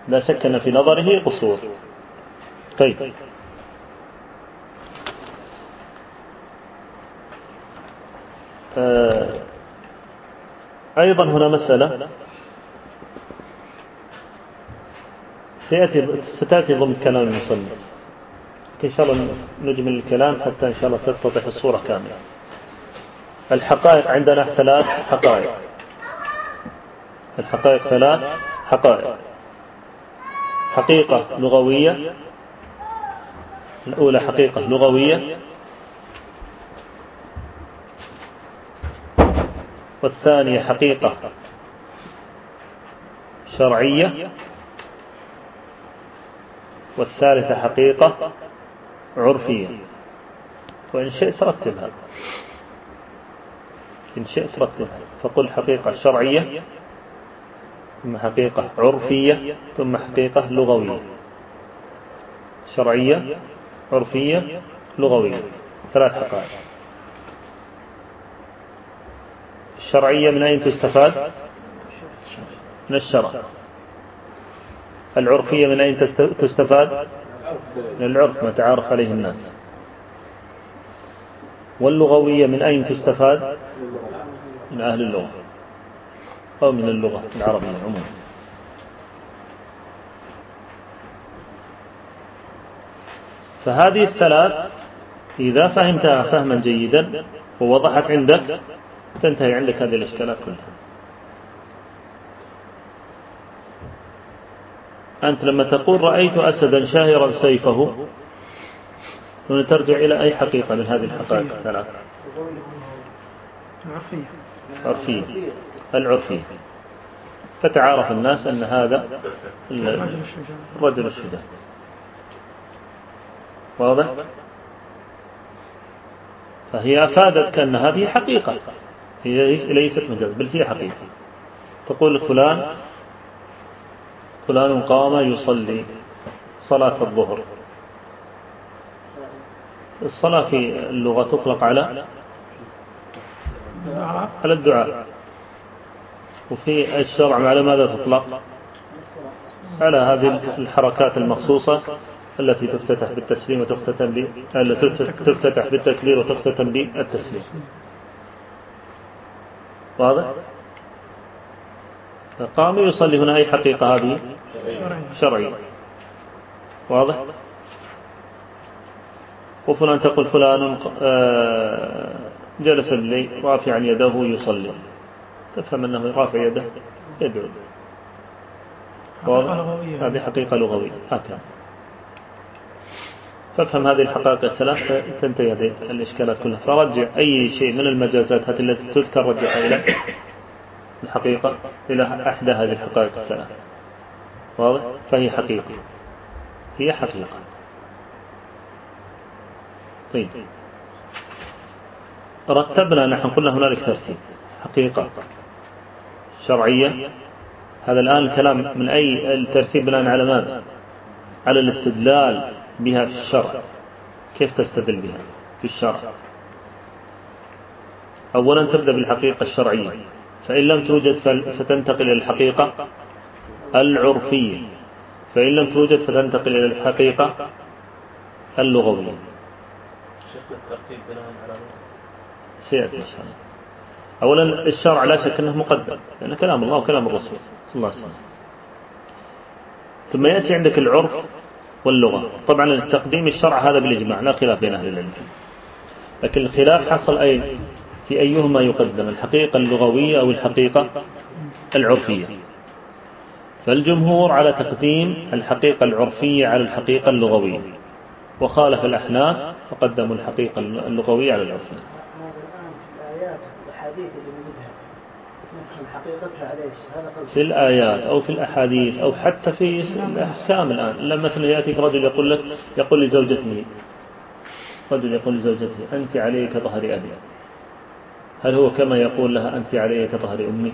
لا شك أن في نظره قصور. طيب. آه، أيضا هنا مسألة سيأتي ستأتي ضمن كلام المصنف. إن شاء الله نجمل الكلام حتى إن شاء الله تتضح الصورة كاملة. الحقائق عندنا ثلاث حقائق. الحقائق ثلاث حقائق. حقيقة لغوية. الأولى حقيقة لغوية. والثانية حقيقة شرعية. والثالثة حقيقة عرفية. وإن شئت رتبها. إن شئت رتبها. فقل حقيقة شرعية. ثم حقيقة عرفية ثم حقيقة لغوية. شرعية عرفية لغوية. ثلاث حقائق. الشرعية من أين تستفاد؟ من الشرع. العرفية من أين تستفاد؟ من العرف ما تعارف عليه الناس. واللغوية من أين تستفاد؟ من أهل اللغة. أو من اللغة العربية عموما. فهذه الثلاث إذا فهمتها فهما جيدا ووضحت عندك تنتهي عندك هذه الإشكالات كلها. أنت لما تقول رأيت أسدا شاهرا سيفه هنا ترجع إلى أي حقيقة من هذه الحقائق الثلاث؟ عرفية عرفية. العرفية فتعارف الناس أن هذا الرجل الشجاع. واضح؟ فهي أفادتك أن هذه حقيقة. هي ليست مجاز بل هي حقيقة. تقول فلان فلان قام يصلي صلاة الظهر. الصلاة في اللغة تطلق على؟ على الدعاء. وفي الشرع على ماذا تطلق؟ على هذه الحركات المخصوصة التي تفتتح بالتسليم وتختتم ب تفتتح بالتكبير وتختتم بالتسليم. واضح؟ قام يصلي هنا أي حقيقة هذه؟ شرعي شرعية. واضح؟ وفلان تقول فلان آه، جلس الليل رافعا يده يصلي. تفهم أنه رافع يده. يدعو. هذه حقيقة لغوية. هكذا. فافهم هذه الحقائق الثلاث تنتهي هذه الإشكالات كلها. فرجع أي شيء من المجازات هذه التي تذكر رجعها إلى الحقيقة إلى أحدى هذه الحقائق الثلاث. واضح؟ فهي حقيقة. هي حقيقة. طيب. رتبنا نحن قلنا هنالك ترتيب. حقيقة. شرعية. هذا الآن الكلام من أي الترتيب بناء على ماذا؟ على الاستدلال بها في الشرع. كيف تستدل بها في الشرع؟ أولا تبدأ بالحقيقة الشرعية. فإن لم توجد فتنتقل إلى الحقيقة العرفية. فإن لم توجد فتنتقل إلى الحقيقة اللغوية. شيخنا الترتيب بناء على سيأتي إن شاء الله. أولا الشرع لا شك أنه مقدم لأنه كلام الله وكلام الرسول صلى الله عليه وسلم. ثم يأتي عندك العرف واللغة. طبعا التقديم الشرع هذا بالإجماع لا خلاف بين أهل العلم. لكن الخلاف حصل أين؟ في أيهما يقدم الحقيقة اللغوية أو الحقيقة العرفية. فالجمهور على تقديم الحقيقة العرفية على الحقيقة اللغوية. وخالف الأحناف فقدموا الحقيقة اللغوية على العرفية هذا الآن في الآيات والأحاديث اللي نجدها نفهم في الآيات أو في الأحاديث أو حتى في الأحكام الآن. لما مثلا يأتيك رجل يقول لك يقول لزوجته رجل يقول لزوجته أنت علي كظهر أبي. هل هو كما يقول لها أنت علي كظهر أمي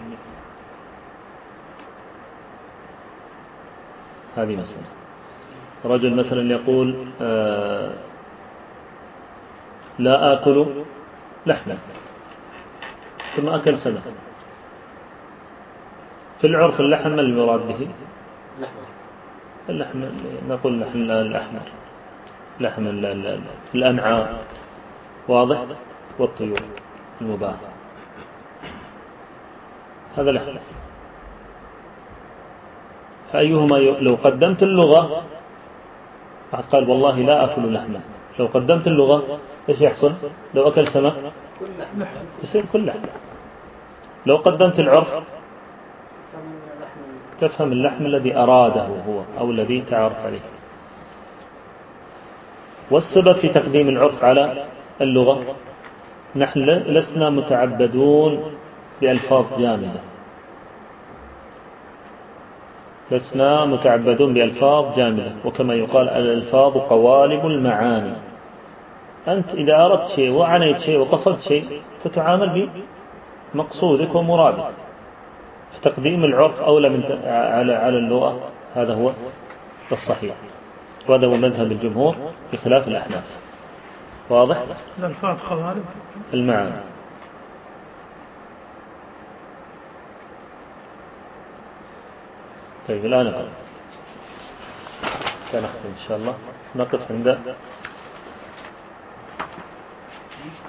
هذه مسألة. رجل مثلا يقول آه لا آكل لحما ثم أكل سمك. في العرف اللحم ما المراد به؟ اللحم نقول لحم الأحمر. لحم ال- ال- ال- الأنعام. واضح؟ والطيور المباح. هذا لحم. فأيهما لو قدمت اللغة واحد قال والله لا أكل لحما لو قدمت اللغة إيش يحصل؟ لو أكل سمك؟ يصير كل لحم. لو قدمت العرف تفهم اللحم الذي أراده هو أو الذي تعرف عليه. والسبب في تقديم العرف على اللغة نحن لسنا متعبدون بألفاظ جامدة. لسنا متعبدون بألفاظ جامدة وكما يقال الألفاظ قوالب المعاني. أنت إذا أردت شيء وعنيت شيء وقصدت شيء فتعامل بمقصودك ومرادك. فتقديم العرف أولى من على على اللغة. هذا هو الصحيح. وهذا هو مذهب الجمهور بخلاف الأحناف. واضح؟ الألفاظ خوارب المعنى. طيب الآن نقرأ سنختم إن شاء الله. نقف عند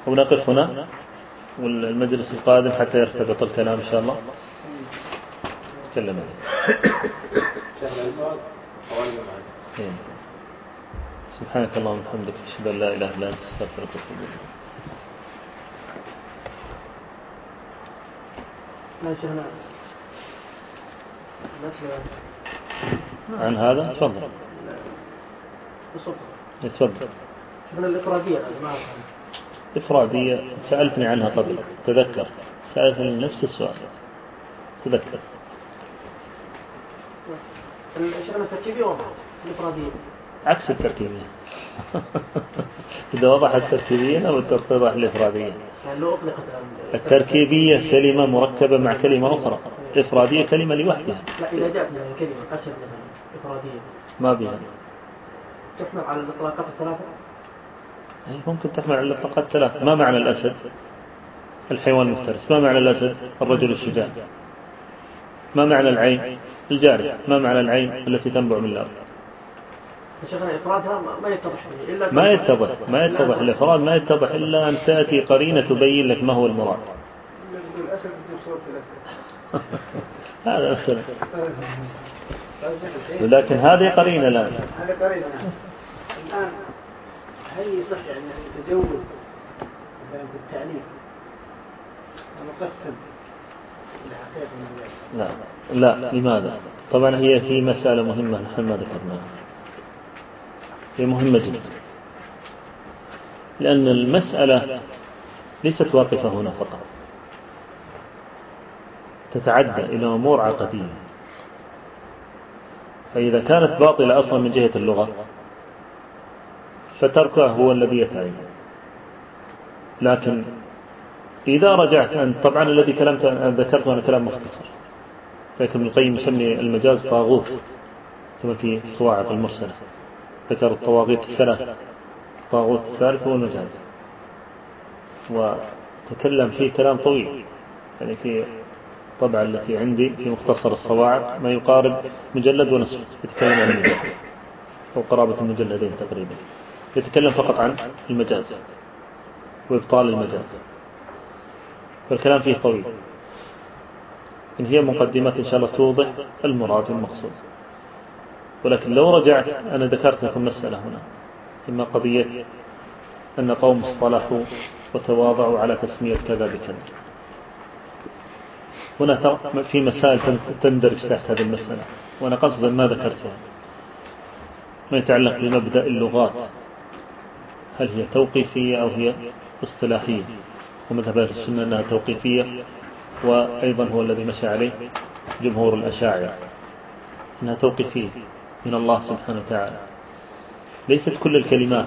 ونقف هنا والمجلس القادم حتى يرتبط الكلام إن شاء الله. تكلم عليه شيخ الألفاظ قوالب المعاني إيه. سبحانك اللهم وبحمدك أشهد أن لا إله إلا أنت أستغفرك وأتوب إليك. لا شيخنا مسألة عن هذا؟ تفضل. تفضل. شيخنا الإفرادية إفرادية سألتني عنها قبل. تذكر. سألتني نفس السؤال. تذكر. الإفرادية. عكس التركيبية إذا وضحت التركيبية أو تتضح الإفرادية. يعني التركيبية كلمة مركبة مع كلمة أخرى. إفرادية كلمة لوحدها. لا إذا جاءت قسم مثلا إفرادية. ما بها. تحمل على الإطلاقات الثلاثة؟ أي ممكن تحمل على الإطلاقات ثلاث ما معنى الأسد؟ الحيوان المفترس. ما معنى الأسد؟ الرجل الشجاع. ما معنى العين؟ الجارية ما معنى العين التي تنبع من الأرض؟ إفرادها ما- يتضح إلا ما يتضح ما يتضح الإفراد ما يتضح إلا أن تأتي قرينة تبين لك ما هو المراد. هذا مثلا ولكن هذه قرينة الآن هذا قريبا الآن هل يصح يعني أن يتجوز مثلا في التعليم ونقسم إلى حقيقة من لا. لا لماذا؟ طبعا هي في مسألة مهمة نحن ما ذكرناها هي مهمة جدا. لأن المسألة ليست واقفة هنا فقط. تتعدى إلى أمور عقدية. فإذا كانت باطلة أصلا من جهة اللغة فتركها هو الذي يتعين. لكن إذا رجعت أنت طبعا الذي كلمت ذكرته أنا كلام مختصر. لكن ابن القيم يسمي المجاز طاغوت كما في الصواعق المرسلة. ذكر الطواغيت الثلاث. الطاغوت الثالث هو المجاز. وتكلم فيه كلام طويل يعني في الطبعة التي عندي في مختصر الصواعق ما يقارب مجلد ونصف يتكلم عن المجاز. أو قرابة المجلدين تقريبا. يتكلم فقط عن المجاز. وإبطال المجاز. فالكلام فيه طويل. إن هي مقدمات إن شاء الله توضح المراد والمقصود. ولكن لو رجعت أنا ذكرت لكم مسألة هنا إما قضية أن قوم اصطلحوا وتواضعوا على تسمية كذا بكذا. هنا في مسائل تندرج تحت هذه المسألة وأنا قصدا ما ذكرتها. ما يتعلق بمبدأ اللغات هل هي توقيفية أو هي اصطلاحية؟ ومذهب السنة أنها توقيفية وأيضا هو الذي مشى عليه جمهور الأشاعرة. أنها توقيفية من الله سبحانه وتعالى. ليست كل الكلمات.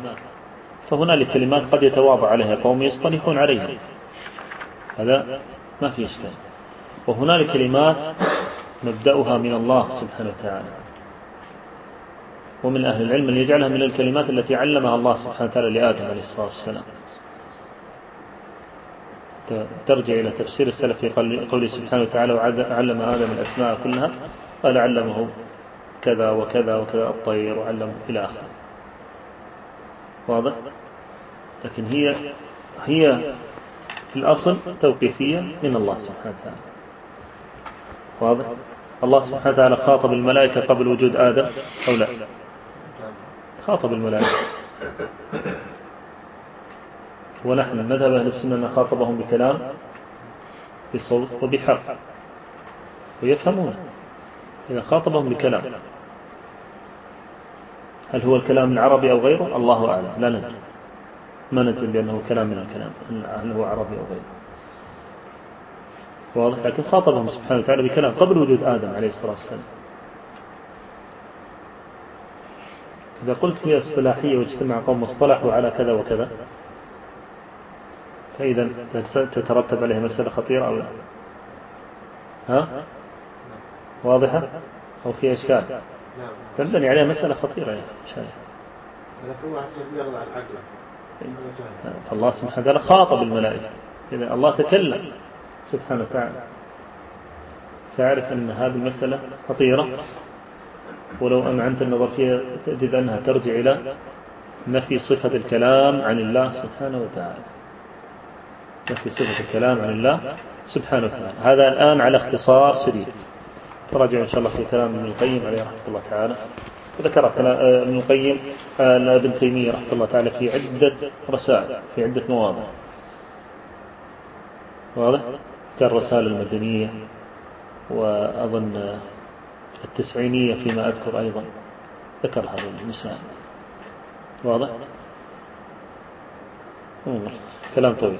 فهنالك كلمات قد يتواضع عليها قوم يصطلحون عليها. هذا ما في إشكال. وهنالك كلمات مبدأها من الله سبحانه وتعالى. ومن أهل العلم أن يجعلها من الكلمات التي علمها الله سبحانه وتعالى لآدم عليه الصلاة والسلام. ترجع إلى تفسير السلف في قوله سبحانه وتعالى وعلم آدم الأسماء كلها قال علمه كذا وكذا وكذا الطير وعلمه إلى آخره. واضح؟ لكن هي هي في الأصل توقيفية من الله سبحانه وتعالى. واضح؟ الله سبحانه وتعالى خاطب الملائكة قبل وجود آدم أو لا؟ خاطب الملائكة. ونحن مذهب أهل السنة أن خاطبهم بكلام بصوت وبحرف ويفهمون إذا خاطبهم بكلام. هل هو الكلام العربي أو غيره؟ الله أعلم. لا ندري. ما ندري بأنه كلام من الكلام هل هو عربي أو غيره. واضح؟ لكن خاطبهم سبحانه وتعالى بكلام. قبل وجود آدم عليه الصلاة والسلام. إذا قلت هي اصطلاحية واجتمع قوم واصطلحوا على كذا وكذا فإذا تترتب عليها مسألة خطيرة أو لا؟ ها؟ واضحة؟ أو في إشكال؟ تنبني عليها مسألة خطيرة يا شايف يغضى العقل فالله سبحانه وتعالى خاطب الملائكة. إذا الله تكلم سبحانه وتعالى تعرف أن هذه المسألة خطيرة. ولو أمعنت النظر فيها تجد أنها ترجع إلى نفي صفة الكلام عن الله سبحانه وتعالى. نفي صفة الكلام عن الله سبحانه وتعالى. هذا الآن على اختصار شديد. تراجع إن شاء الله في كلام ابن القيم عليه رحمة الله تعالى. وذكر ابن القيم ابن تيمية رحمة الله تعالى في عدة رسائل في عدة مواضع. واضح؟ كالرسالة المدنية وأظن التسعينية فيما أذكر أيضا. ذكر هذه المسائل. واضح؟ كلام طويل.